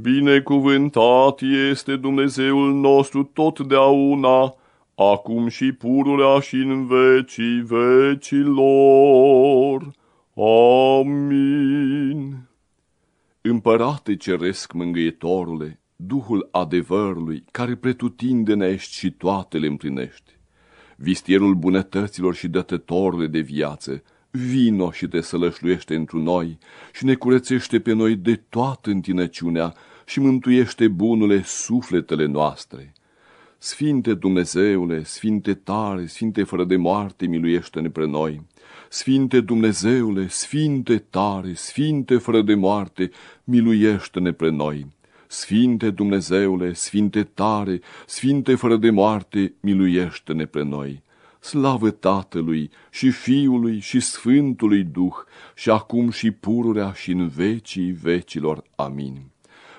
Binecuvântat este Dumnezeul nostru totdeauna, acum și pururea și în vecii vecilor. Amin. Împărate ceresc mângâietorule, Duhul adevărului, care pretutindene ești și toate le împlinești, vistierul bunătăților și dătătorule de viață, vino și te sălășluiește întru noi și ne curățește pe noi de toată întinăciunea și mântuiește bunule sufletele noastre. Sfinte Dumnezeule, Sfinte tare, Sfinte fără de moarte, miluiește-ne pre noi. Sfinte Dumnezeule, Sfinte tare, Sfinte fără de moarte, miluiește-ne pre noi. Sfinte Dumnezeule, Sfinte tare, Sfinte fără de moarte, miluiește-ne pre noi. Slavă Tatălui și Fiului și Sfântului Duh, și acum și pururea și în vecii vecilor. Amin.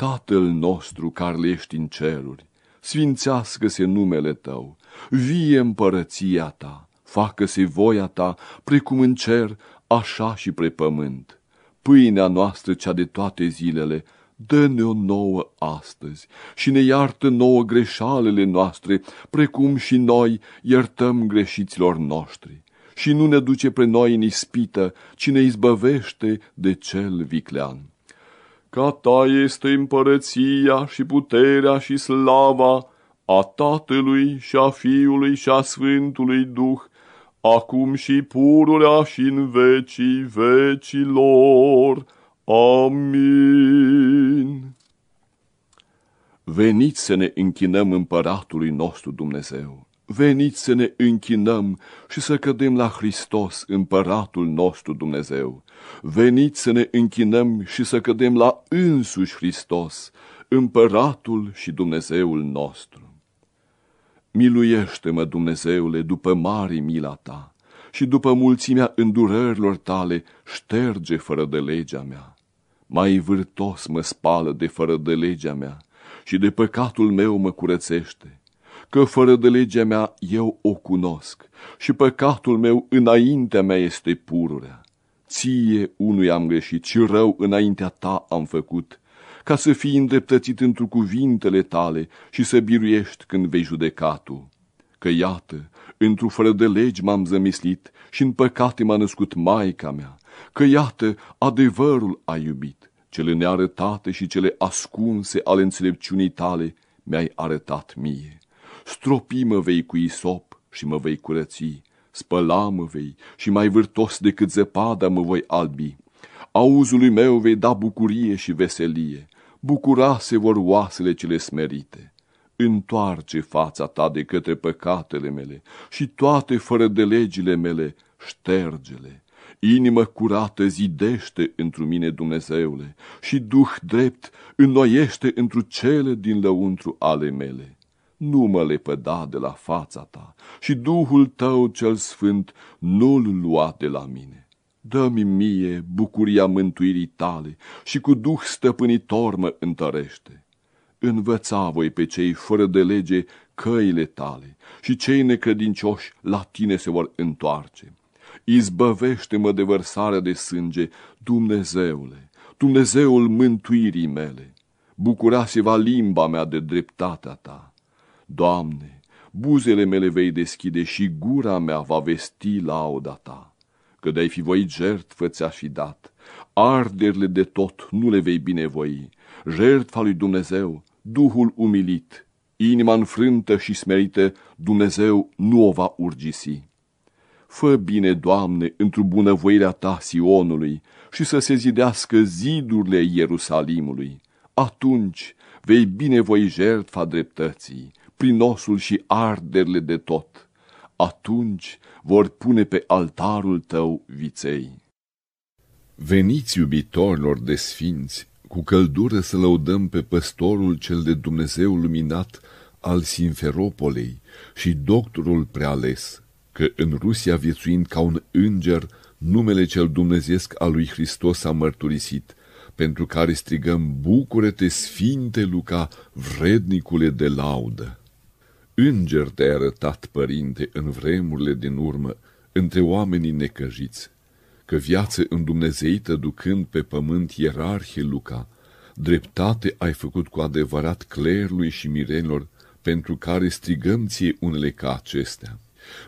Tatăl nostru care ești în ceruri, sfințească-se numele Tău, vie împărăția Ta, facă-se voia Ta, precum în cer, așa și pre pământ. Pâinea noastră cea de toate zilele, dă-ne-o nouă astăzi și ne iartă nouă greșalele noastre, precum și noi iertăm greșiților noștri. Și nu ne duce pre noi în ispită, ci ne izbăvește de cel viclean. Ca ta este împărăția și puterea și slava a Tatălui și a Fiului și a Sfântului Duh, acum și pururea și în vecii vecilor. Amin. Veniți să ne închinăm împăratului nostru Dumnezeu. Veniți să ne închinăm și să cădem la Hristos, împăratul nostru Dumnezeu. Veniți să ne închinăm și să cădem la însuși Hristos, împăratul și Dumnezeul nostru. Miluiește-mă, Dumnezeule, după mari mila ta și după mulțimea îndurărilor tale, șterge fără de legea mea. Mai vârtos mă spală de fără de legea mea și de păcatul meu mă curățește, că fără de legea mea eu o cunosc și păcatul meu înaintea mea este pururea. Ție unui am greșit și rău înaintea ta am făcut, ca să fii îndreptățit într cuvintele tale și să biruiești când vei judeca tu. Că iată, într-o fără de legi m-am zămislit și în păcate m-a născut Maica mea, că iată, adevărul a iubit, cele nearătate și cele ascunse ale înțelepciunii tale mi-ai arătat mie. Stropi-mă vei cu isop și mă vei curăți, spăla-mă vei și mai vârtos decât zăpada mă voi albi. Auzului meu vei da bucurie și veselie, bucura se vor oasele cele smerite. Întoarce fața ta de către păcatele mele și toate fără de legile mele, ștergele. Inimă curată zidește întru mine, Dumnezeule, și Duh drept înnoiește întru cele din lăuntru ale mele. Nu mă lepăda de la fața ta și Duhul tău cel sfânt nu-l lua de la mine. Dă-mi mie bucuria mântuirii tale și cu Duh stăpânitor mă întărește. Învăța voi pe cei fără de lege căile tale și cei necredincioși la tine se vor întoarce izbăvește-mă de vărsarea de sânge, Dumnezeule, Dumnezeul mântuirii mele. Bucura-se-va limba mea de dreptatea ta. Doamne, buzele mele vei deschide și gura mea va vesti lauda ta. Că de-ai fi voi jertfă ți-aș fi dat, arderile de tot nu le vei binevoi, jertfa lui Dumnezeu, Duhul umilit, inima înfrântă și smerită, Dumnezeu nu o va urgisi. Fă bine, Doamne, într-o bunăvoirea ta Sionului și să se zidească zidurile Ierusalimului. Atunci vei binevoi jertfa dreptății, prin osul și arderile de tot. Atunci vor pune pe altarul tău viței. Veniți, iubitorilor de sfinți, cu căldură să lăudăm pe păstorul cel de Dumnezeu luminat al Simferopolei și doctorul preales, că în Rusia viețuind ca un înger, numele cel dumnezesc al lui Hristos a mărturisit, pentru care strigăm, bucură-te, Sfinte Luca, vrednicule de laudă. Înger te-ai arătat, Părinte, în vremurile din urmă, între oamenii necăjiți, că viață îndumnezeită ducând pe pământ ierarhie Luca, dreptate ai făcut cu adevărat clerului și mirenilor, pentru care strigăm ție unele ca acestea.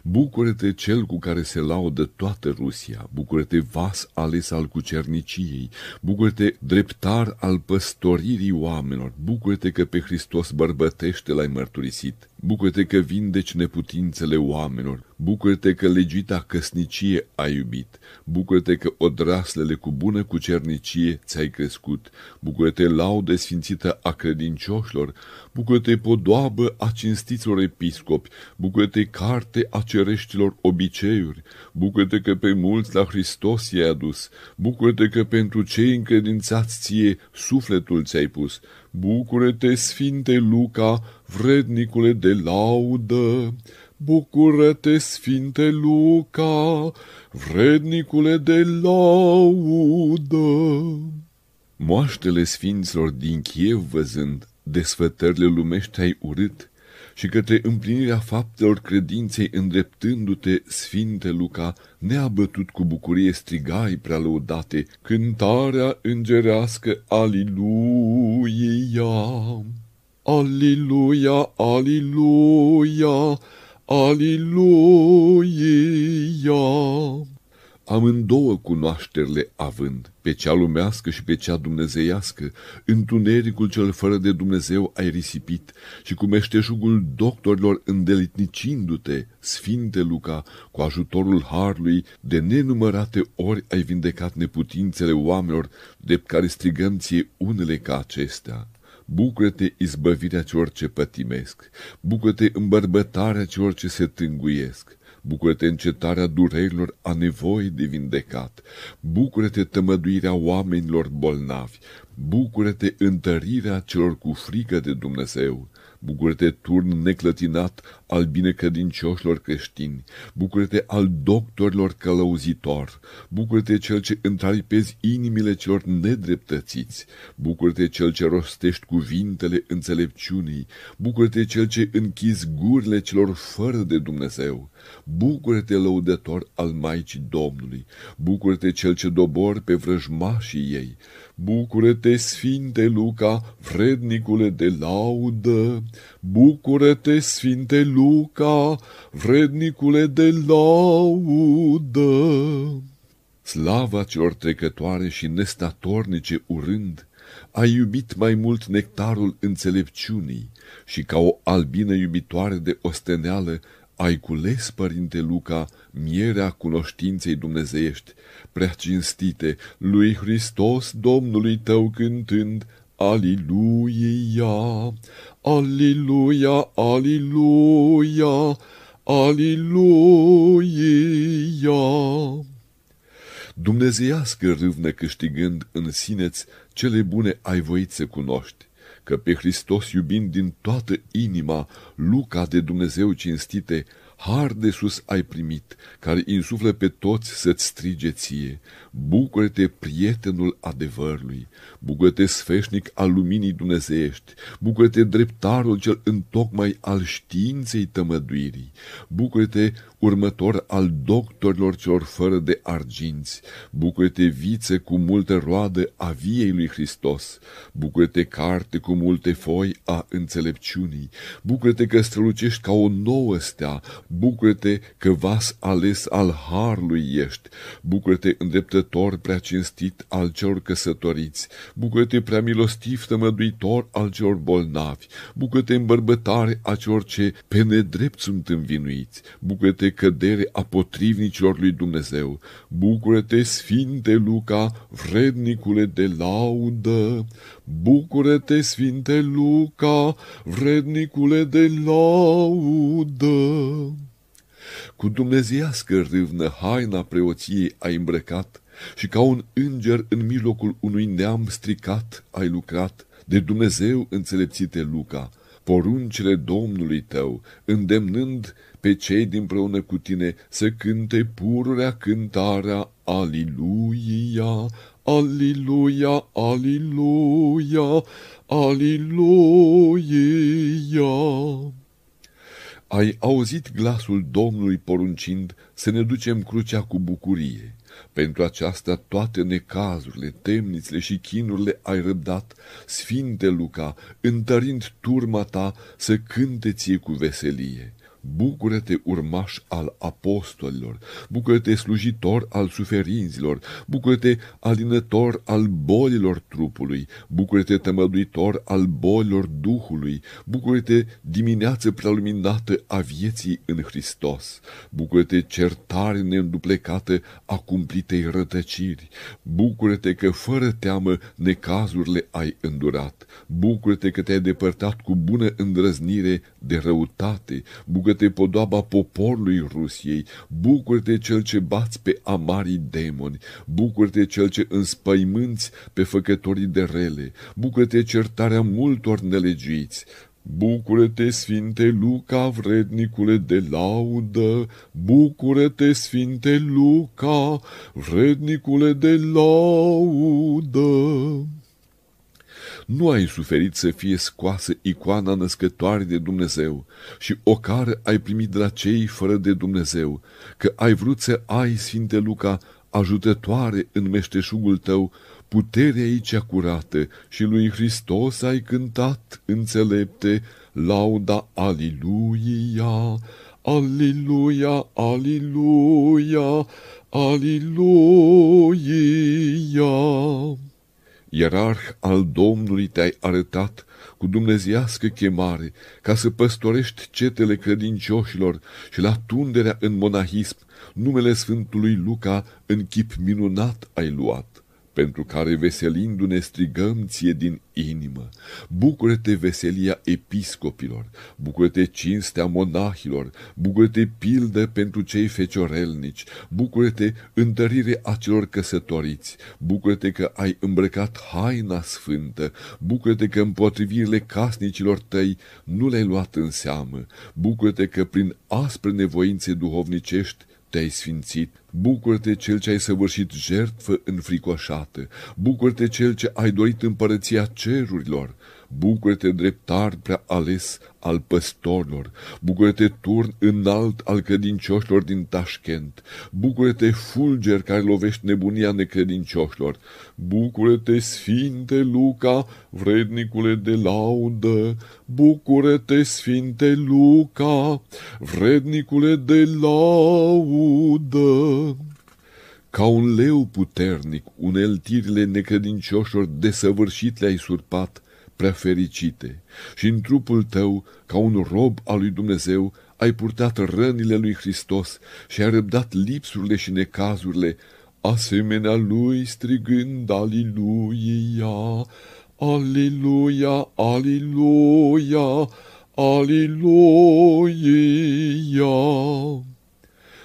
Bucură-te cel cu care se laudă toată Rusia, bucură-te vas ales al cucerniciei, bucură-te dreptar al păstoririi oamenilor, bucură-te că pe Hristos bărbătește l-ai mărturisit, bucură-te că vindeci neputințele oamenilor, bucură-te că legita căsnicie ai iubit, bucură-te că odraslele cu bună cucernicie ți-ai crescut, bucură-te laudă sfințită a credincioșilor, bucură-te podoabă a cinstiților episcopi, bucură-te carte a cereștilor obiceiuri, bucură-te că pe mulți la Hristos i-ai adus, bucură-te că pentru cei încredințați ție sufletul ți-ai pus, bucură-te, Sfinte Luca, vrednicule de laudă, bucură-te, Sfinte Luca, vrednicule de laudă. Moaștele sfinților din Chiev văzând, desfătările lumești ai urât, și către împlinirea faptelor credinței îndreptându-te, Sfinte Luca, neabătut cu bucurie strigai prea lăudate, cântarea îngerească Aliluia! Aliluia, Aliluia, Aliluia! Amândouă cunoașterile având, pe cea lumească și pe cea dumnezeiască, întunericul cel fără de Dumnezeu ai risipit și cu meșteșugul doctorilor îndelitnicindu-te, Sfinte Luca, cu ajutorul Harului, de nenumărate ori ai vindecat neputințele oamenilor, de care strigăm ție unele ca acestea. Bucură-te izbăvirea celor ce pătimesc, bucură-te îmbărbătarea celor ce se tânguiesc, Bucură-te încetarea durerilor a nevoii de vindecat. Bucură-te tămăduirea oamenilor bolnavi. Bucură-te întărirea celor cu frică de Dumnezeu. Bucură-te turn neclătinat al binecredincioșilor creștini, bucură-te al doctorilor călăuzitor, bucură-te cel ce întraripezi inimile celor nedreptățiți, bucură-te cel ce rostești cuvintele înțelepciunii, bucură-te cel ce închizi gurile celor fără de Dumnezeu, bucură-te lăudător al Maicii Domnului, bucură-te cel ce dobor pe vrăjmașii ei, bucură-te, Sfinte Luca, vrednicule de laudă, bucură-te, Sfinte Luca, vrednicule de laudă. Slava celor trecătoare și nestatornice urând, ai iubit mai mult nectarul înțelepciunii și ca o albină iubitoare de osteneală ai cules, Părinte Luca, mierea cunoștinței dumnezeiești, prea cinstite, lui Hristos Domnului tău cântând, Aliluia, Aliluia, Aliluia, Aliluia. Dumnezeiască râvnă câștigând în sineți cele bune ai voit să cunoști, că pe Hristos iubind din toată inima, Luca de Dumnezeu cinstite, har de sus ai primit, care insuflă pe toți să-ți strige ție. Bucură-te, prietenul adevărului, bucură-te, sfeșnic al luminii dumnezeiești, bucură-te, dreptarul cel întocmai al științei tămăduirii, bucură-te, următor al doctorilor celor fără de arginți, bucură-te, vițe cu multă roadă a viei lui Hristos, bucură-te, carte cu multe foi a înțelepciunii, bucură-te că strălucești ca o nouă stea, bucură-te că vas ales al harului ești, bucură-te îndreptător prea cinstit al celor căsătoriți, bucură-te prea milostiv tămăduitor al celor bolnavi, bucură-te îmbărbătare a celor ce pe nedrept sunt învinuiți, bucură-te cădere a potrivnicilor lui Dumnezeu, bucură-te, Sfinte Luca, vrednicule de laudă, bucură-te, Sfinte Luca, vrednicule de laudă. Cu dumnezeiască râvnă haina preoției a îmbrăcat și ca un înger în mijlocul unui neam stricat ai lucrat, de Dumnezeu înțelepțite Luca, poruncile Domnului tău, îndemnând pe cei dinpreună cu tine să cânte pururea cântarea Aliluia, Aliluia, Aliluia, Aliluia. Ai auzit glasul Domnului poruncind să ne ducem crucea cu bucurie. Pentru aceasta toate necazurile, temnițele și chinurile ai răbdat, Sfinte Luca, întărind turma ta să cânte ție cu veselie. Bucură-te urmaș al apostolilor, bucură-te slujitor al suferinților, bucură-te alinător al bolilor trupului, bucură-te tămăduitor al bolilor duhului, bucură-te dimineață preluminată a vieții în Hristos, bucură-te certare neînduplecată a cumplitei rătăciri, bucură-te că fără teamă necazurile ai îndurat, bucură-te că te-ai depărtat cu bună îndrăznire de răutate, bucură bucură-te podoaba poporului Rusiei, bucură-te cel ce bați pe amarii demoni, bucură-te cel ce înspăimânți pe făcătorii de rele, bucură-te certarea multor nelegiți, Bucură-te, Sfinte Luca, vrednicule de laudă, bucură-te, Sfinte Luca, vrednicule de laudă nu ai suferit să fie scoasă icoana născătoare de Dumnezeu și o care ai primit de la cei fără de Dumnezeu, că ai vrut să ai, Sfinte Luca, ajutătoare în meșteșugul tău, puterea ei cea curată și lui Hristos ai cântat înțelepte, lauda Aliluia, Aliluia, Aliluia, Aliluia ierarh al Domnului te-ai arătat cu dumneziască chemare, ca să păstorești cetele credincioșilor și la tunderea în monahism, numele Sfântului Luca în chip minunat ai luat pentru care veselindu-ne strigăm ție din inimă. Bucură-te veselia episcopilor, bucură-te cinstea monahilor, bucură-te pildă pentru cei feciorelnici, bucură-te întărire a celor căsătoriți, bucură-te că ai îmbrăcat haina sfântă, bucură-te că împotrivirile casnicilor tăi nu le-ai luat în seamă, bucură-te că prin aspre nevoințe duhovnicești te-ai sfințit, bucură-te cel ce ai săvârșit jertfă înfricoșată, bucură-te cel ce ai dorit împărăția cerurilor, bucură-te dreptar prea ales al păstorilor, bucură-te turn înalt al credincioșilor din Tașkent, bucură-te fulger care lovești nebunia necredincioșilor, bucură-te Sfinte Luca, vrednicule de laudă, bucură-te Sfinte Luca, vrednicule de laudă. Ca un leu puternic, uneltirile necredincioșilor desăvârșit le-ai surpat, prea fericite, și în trupul tău, ca un rob al lui Dumnezeu, ai purtat rănile lui Hristos și ai răbdat lipsurile și necazurile, asemenea lui strigând Aliluia, Aliluia, Aliluia, Aliluia.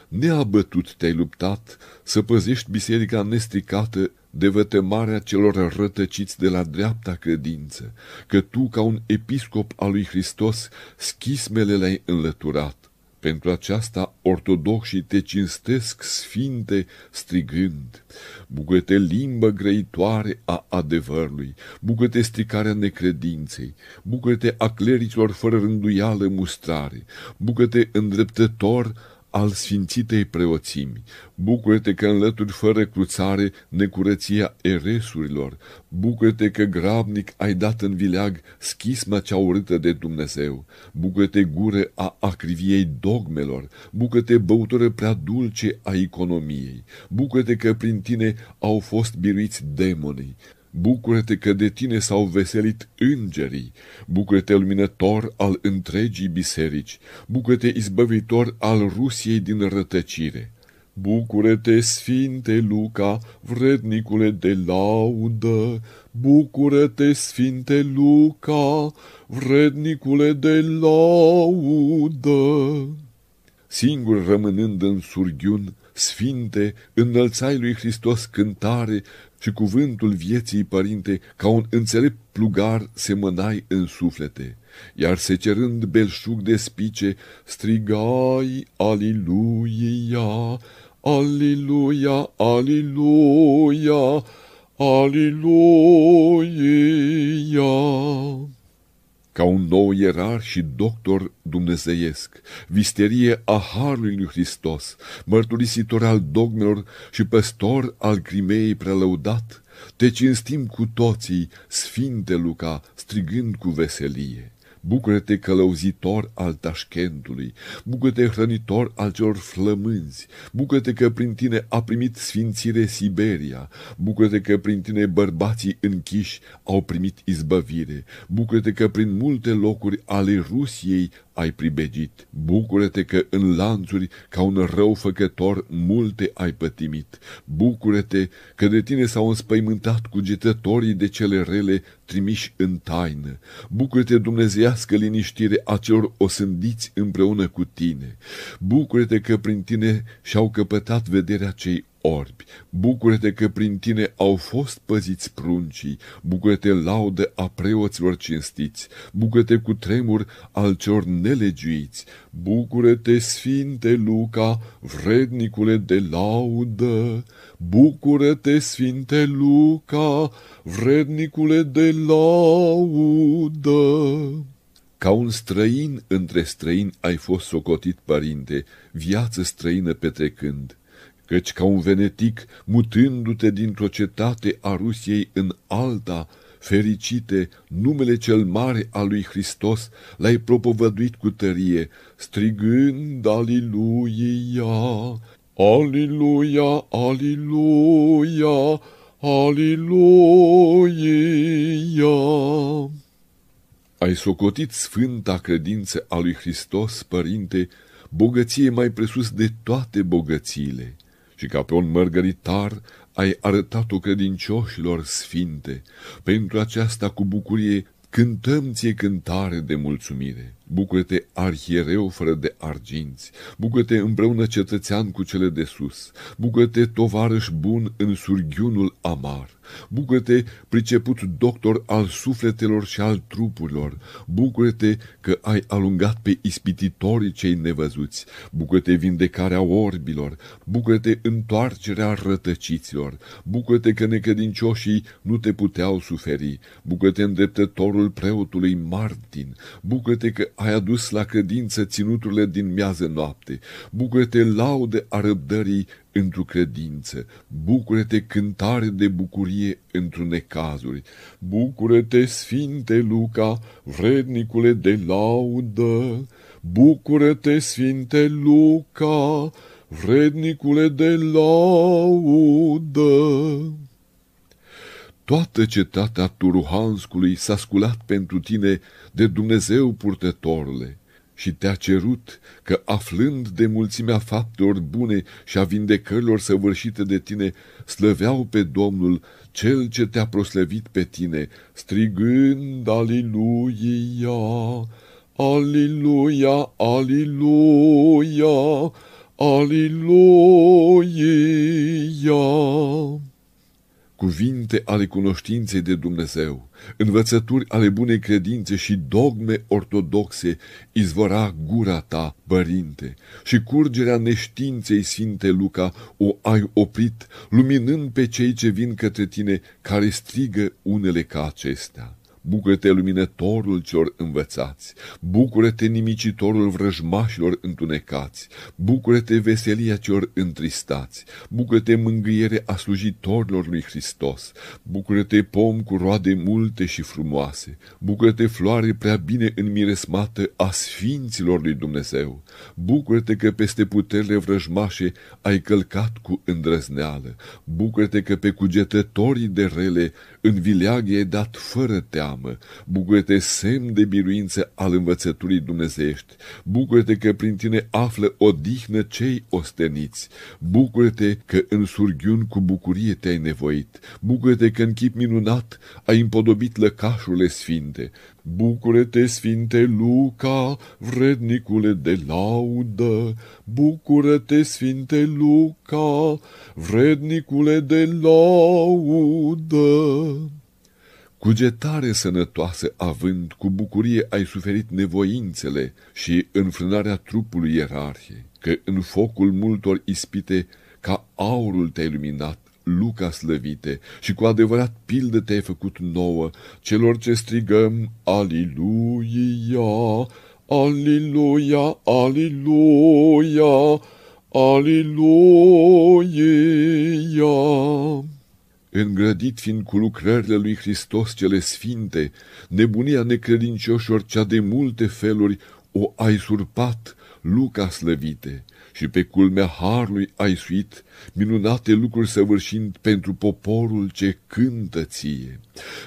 Neabătut te-ai luptat să păzești biserica nestricată de vătămarea celor rătăciți de la dreapta credință, că tu, ca un episcop al lui Hristos, schismele le-ai înlăturat. Pentru aceasta ortodoxii te cinstesc sfinte strigând, bucăte limbă grăitoare a adevărului, bucăte stricarea necredinței, bucăte a clericilor fără rânduială mustrare, bucăte îndreptător al sfințitei preoțimi. Bucură-te că înlături fără cruțare necurăția eresurilor. Bucură-te că grabnic ai dat în vileag schisma cea urâtă de Dumnezeu. Bucură-te gură a acriviei dogmelor. Bucură-te băutură prea dulce a economiei. Bucură-te că prin tine au fost biruiți demonii. Bucură-te că de tine s-au veselit îngerii, bucură-te luminător al întregii biserici, bucură-te izbăvitor al Rusiei din rătăcire. Bucură-te, Sfinte Luca, vrednicule de laudă, bucură-te, Sfinte Luca, vrednicule de laudă. Singur rămânând în surghiun, Sfinte, înălțai lui Hristos cântare și cuvântul vieții, Părinte, ca un înțelept plugar semănai în suflete, iar secerând belșug de spice, strigai, Aliluia, Aliluia, Aliluia, Aliluia ca un nou ierar și doctor dumnezeiesc, visterie a Harului lui Hristos, mărturisitor al dogmelor și păstor al crimeei prelăudat, te cinstim cu toții, Sfinte Luca, strigând cu veselie. Bucură-te călăuzitor al Tașkentului, bucură-te hrănitor al celor flămânzi, bucură-te că prin tine a primit sfințire Siberia, bucură-te că prin tine bărbații închiși au primit izbăvire, bucură-te că prin multe locuri ale Rusiei ai pribegit. Bucură-te că în lanțuri, ca un rău făcător, multe ai pătimit. Bucură-te că de tine s-au înspăimântat cugetătorii de cele rele trimiși în taină. Bucură-te, dumnezeiască liniștire a celor osândiți împreună cu tine. Bucură-te că prin tine și-au căpătat vederea cei orbi. Bucură-te că prin tine au fost păziți pruncii, bucură-te laudă a preoților cinstiți, bucură-te cu tremur al celor nelegiuiți, bucură-te, Sfinte Luca, vrednicule de laudă, bucură-te, Sfinte Luca, vrednicule de laudă. Ca un străin între străini ai fost socotit, părinte, viață străină petrecând căci ca un venetic, mutându-te dintr-o cetate a Rusiei în alta, fericite, numele cel mare al lui Hristos l-ai propovăduit cu tărie, strigând Aliluia, Aliluia, Aliluia, Aliluia. Ai socotit sfânta credință a lui Hristos, Părinte, bogăție mai presus de toate bogățiile și ca pe un mărgăritar ai arătat-o credincioșilor sfinte. Pentru aceasta cu bucurie cântăm ție cântare de mulțumire. Bucură-te, arhiereu fără de arginți, bucură-te împreună cetățean cu cele de sus, bucură-te, tovarăș bun în surghiunul amar, bucură-te, priceput doctor al sufletelor și al trupurilor, bucură-te că ai alungat pe ispititorii cei nevăzuți, bucură-te vindecarea orbilor, bucură-te întoarcerea rătăciților, bucură-te că necredincioșii nu te puteau suferi, bucură-te îndreptătorul preotului Martin, bucură-te că ai adus la credință ținuturile din miază noapte. Bucură-te laude a răbdării într-o credință. Bucură-te cântare de bucurie într necazuri. Bucură-te, Sfinte Luca, vrednicule de laudă. Bucură-te, Sfinte Luca, vrednicule de laudă. Toată cetatea Turuhanskului s-a sculat pentru tine de Dumnezeu purtătorule și te-a cerut că, aflând de mulțimea faptelor bune și a vindecărilor săvârșite de tine, slăveau pe Domnul, Cel ce te-a proslăvit pe tine, strigând Aliluia, Aliluia, Aliluia, Aliluia cuvinte ale cunoștinței de Dumnezeu, învățături ale bunei credințe și dogme ortodoxe, izvora gura ta, părinte, și curgerea neștiinței, Sfinte Luca, o ai oprit, luminând pe cei ce vin către tine, care strigă unele ca acestea. Bucură-te, luminătorul celor învățați, bucură-te, nimicitorul vrăjmașilor întunecați, bucură-te, veselia celor întristați, bucură-te, mângâiere a slujitorilor lui Hristos, bucură-te, pom cu roade multe și frumoase, bucură-te, floare prea bine înmiresmată a sfinților lui Dumnezeu, bucură-te că peste puterile vrăjmașe ai călcat cu îndrăzneală, bucură-te că pe cugetătorii de rele în vileagă e dat fără teamă, teamă, bucură-te semn de biruință al învățăturii dumnezeiești, bucură-te că prin tine află odihnă cei osteniți, bucură-te că în surghiun cu bucurie te-ai nevoit, bucură-te că în chip minunat ai împodobit lăcașurile sfinte, Bucură-te, Sfinte Luca, vrednicule de laudă, Bucură-te, Sfinte Luca, vrednicule de laudă. Cugetare sănătoasă având, cu bucurie ai suferit nevoințele și înfrânarea trupului ierarhie, că în focul multor ispite, ca aurul te-ai luminat, Luca slăvite, și cu adevărat pildă te-ai făcut nouă, celor ce strigăm Aliluia, Aliluia, Aliluia, Aliluia. Îngrădit fiind cu lucrările lui Hristos cele sfinte, nebunia necredincioșilor cea de multe feluri o ai surpat, Luca slăvite, și pe culmea harului ai suit, minunate lucruri săvârșind pentru poporul ce cântă ție.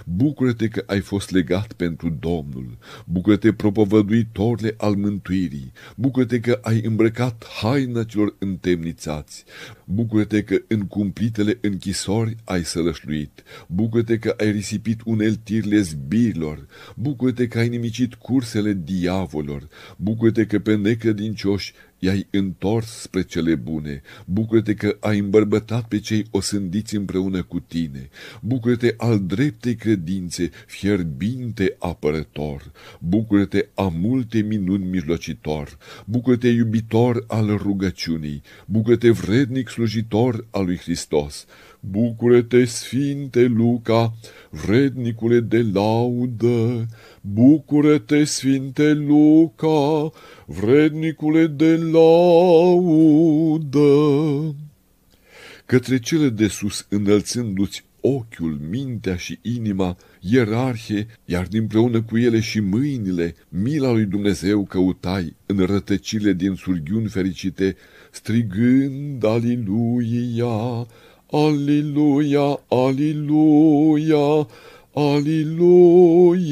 Bucură-te că ai fost legat pentru Domnul, bucură-te propovăduitorile al mântuirii, bucură-te că ai îmbrăcat haina celor întemnițați, bucură-te că în cumplitele închisori ai sălășluit, bucură-te că ai risipit uneltirile zbirilor, bucură-te că ai nimicit cursele diavolor, bucură-te că pe necredincioși i-ai întors spre cele bune, bucură-te că ai îmbărbătat pe cei osândiți împreună cu tine, bucură-te al dreptei credințe, fierbinte apărător, bucură-te a multe minuni mijlocitor, bucură-te iubitor al rugăciunii, bucură-te vrednic slujitor al lui Hristos, Bucură-te, Sfinte Luca, vrednicule de laudă, Bucură-te, Sfinte Luca, vrednicule de laudă. Către cele de sus înălțându-ți ochiul, mintea și inima, ierarhie, iar dinpreună cu ele și mâinile, mila lui Dumnezeu căutai în rătăcile din surghiuni fericite, strigând Aliluia, Aliluia, Aliluia, Aliluia.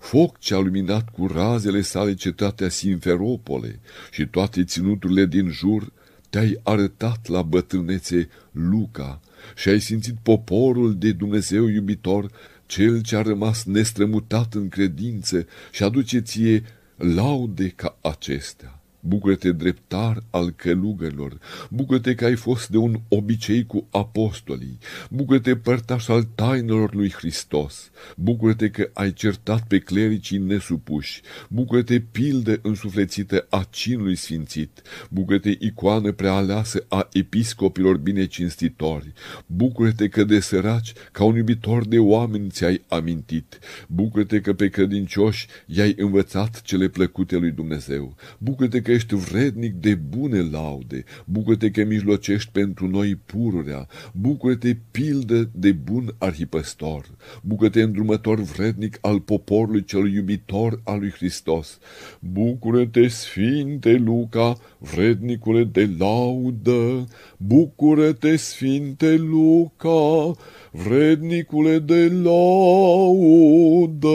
Foc ce-a luminat cu razele sale cetatea Simferopole și toate ținuturile din jur, te-ai arătat la bătrânețe Luca și ai simțit poporul de Dumnezeu iubitor, cel ce a rămas nestrămutat în credință și aduce ție laude ca acestea. Bucură-te dreptar al călugărilor, bucură-te că ai fost de un obicei cu apostolii, bucură-te părtaș al tainelor lui Hristos, bucură-te că ai certat pe clericii nesupuși, bucură-te pildă însuflețită a cinului sfințit, bucură-te icoană prealeasă a episcopilor binecinstitori, bucură-te că de săraci, ca un iubitor de oameni ți-ai amintit, bucură-te că pe credincioși i-ai învățat cele plăcute lui Dumnezeu, bucură-te că ești vrednic de bune laude, bucură-te că mijlocești pentru noi pururea, bucură-te pildă de bun arhipăstor, bucură-te îndrumător vrednic al poporului cel iubitor al lui Hristos, bucură-te, Sfinte Luca, vrednicule de laudă, bucură-te, Sfinte Luca, vrednicule de laudă.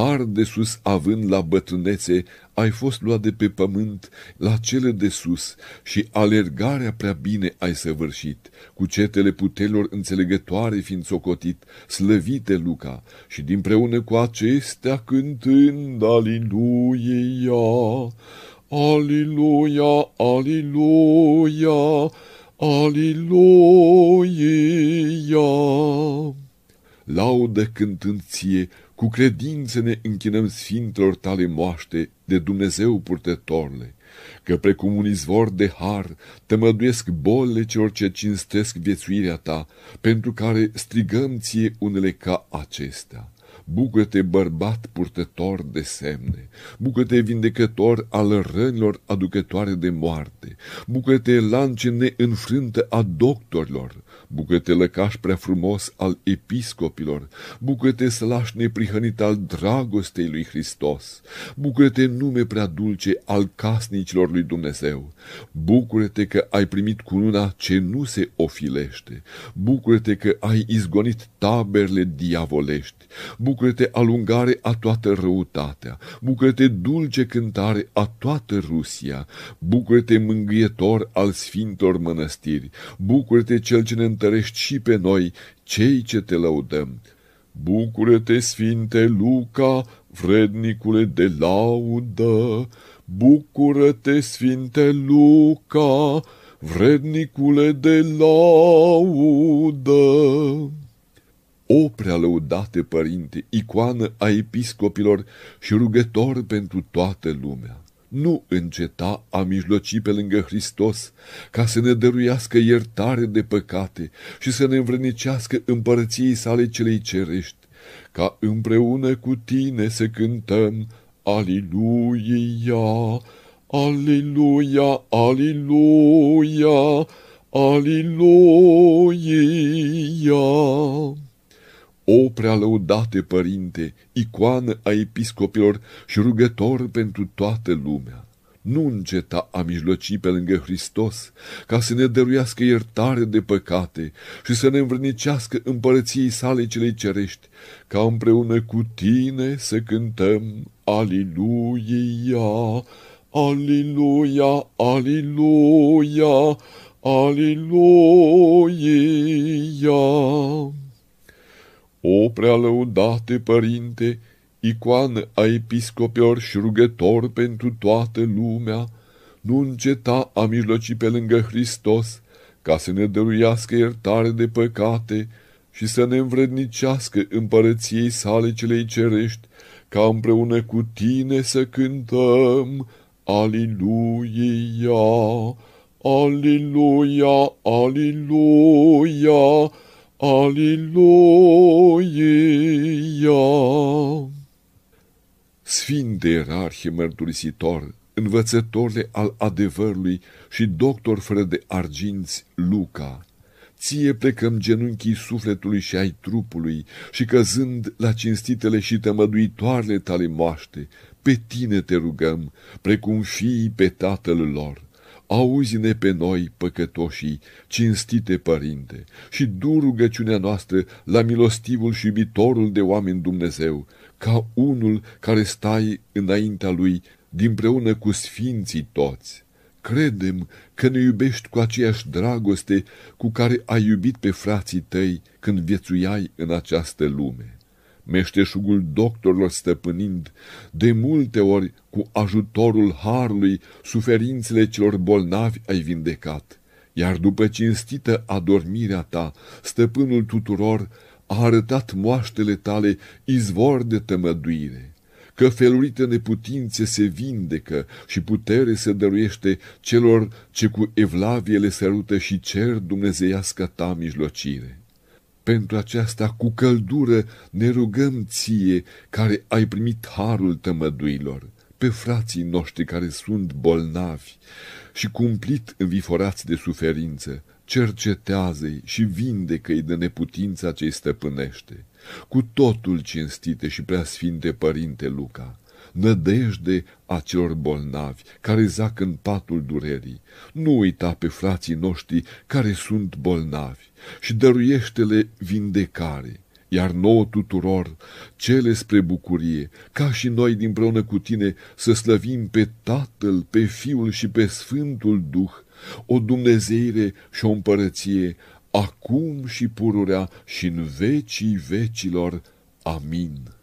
Har de sus având la bătrânețe, ai fost luat de pe pământ la cele de sus și alergarea prea bine ai săvârșit, cu cetele putelor înțelegătoare fiind socotit, slăvite Luca, și dinpreună cu acestea cântând Aliluia, Aliluia, Aliluia, Aliluia. Laudă cântând ție, cu credință ne închinăm sfintelor tale moaște de Dumnezeu purtătorle, că precum un izvor de har tămăduiesc bolile celor ce cinstesc viețuirea ta, pentru care strigăm ție unele ca acestea. bucură-te bărbat purtător de semne, bucură-te vindecător al rănilor aducătoare de moarte, bucură-te lance neînfrântă a doctorilor, bucură-te lăcaș prea frumos al episcopilor, bucură-te sălaș neprihănit al dragostei lui Hristos, bucură-te nume prea dulce al casnicilor lui Dumnezeu, bucură-te că ai primit cununa ce nu se ofilește, bucură-te că ai izgonit taberele diavolești, bucură-te alungare a toată răutatea, bucură-te dulce cântare a toată Rusia, bucură-te mângâietor al sfintor mănăstiri, bucură-te cel ce ne întărești și pe noi, cei ce te lăudăm. Bucură-te, Sfinte Luca, vrednicule de laudă, bucură-te, Sfinte Luca, vrednicule de laudă. O prea lăudate părinte, icoană a episcopilor și rugător pentru toată lumea nu înceta a mijloci pe lângă Hristos ca să ne dăruiască iertare de păcate și să ne învrănicească împărăției sale celei cerești, ca împreună cu tine să cântăm Aliluia, Aliluia, Aliluia, Aliluia. O prea lăudate părinte, icoană a episcopilor și rugător pentru toată lumea, nu înceta a mijloci pe lângă Hristos, ca să ne dăruiască iertare de păcate și să ne învrănicească împărăției sale celei cerești, ca împreună cu tine să cântăm Aliluia, Aliluia, Aliluia, Aliluia. O prea lăudate părinte, icoană a episcopilor și rugător pentru toată lumea, nu înceta a mijloci pe lângă Hristos, ca să ne dăruiască iertare de păcate și să ne învrednicească împărăției sale celei cerești, ca împreună cu tine să cântăm Aliluia, Aliluia, Aliluia, Aliluia! Sfinte ierarhie mărturisitor, învățătorle al adevărului și doctor fără de arginți Luca, ție plecăm genunchii sufletului și ai trupului și căzând la cinstitele și tămăduitoarele tale moaște, pe tine te rugăm, precum fii pe tatăl lor auzi-ne pe noi, păcătoșii, cinstite părinte, și du rugăciunea noastră la milostivul și iubitorul de oameni Dumnezeu, ca unul care stai înaintea lui dinpreună cu sfinții toți. Credem că ne iubești cu aceeași dragoste cu care ai iubit pe frații tăi când viețuiai în această lume meșteșugul doctorilor stăpânind, de multe ori cu ajutorul harului suferințele celor bolnavi ai vindecat, iar după cinstită adormirea ta, stăpânul tuturor a arătat moaștele tale izvor de tămăduire, că felurite neputințe se vindecă și putere se dăruiește celor ce cu evlavie le sărută și cer dumnezeiască ta mijlocire. Pentru aceasta cu căldură ne rugăm ție, care ai primit harul tămăduilor, pe frații noștri care sunt bolnavi și cumplit înviforați de suferință, cercetează-i și vindecă-i de neputința ce-i stăpânește. Cu totul cinstite și preasfinte Părinte Luca, nădejde a celor bolnavi care zac în patul durerii. Nu uita pe frații noștri care sunt bolnavi și dăruiește-le vindecare, iar nouă tuturor cele spre bucurie, ca și noi dinpreună cu tine să slăvim pe Tatăl, pe Fiul și pe Sfântul Duh, o Dumnezeire și o împărăție, acum și pururea și în vecii vecilor. Amin.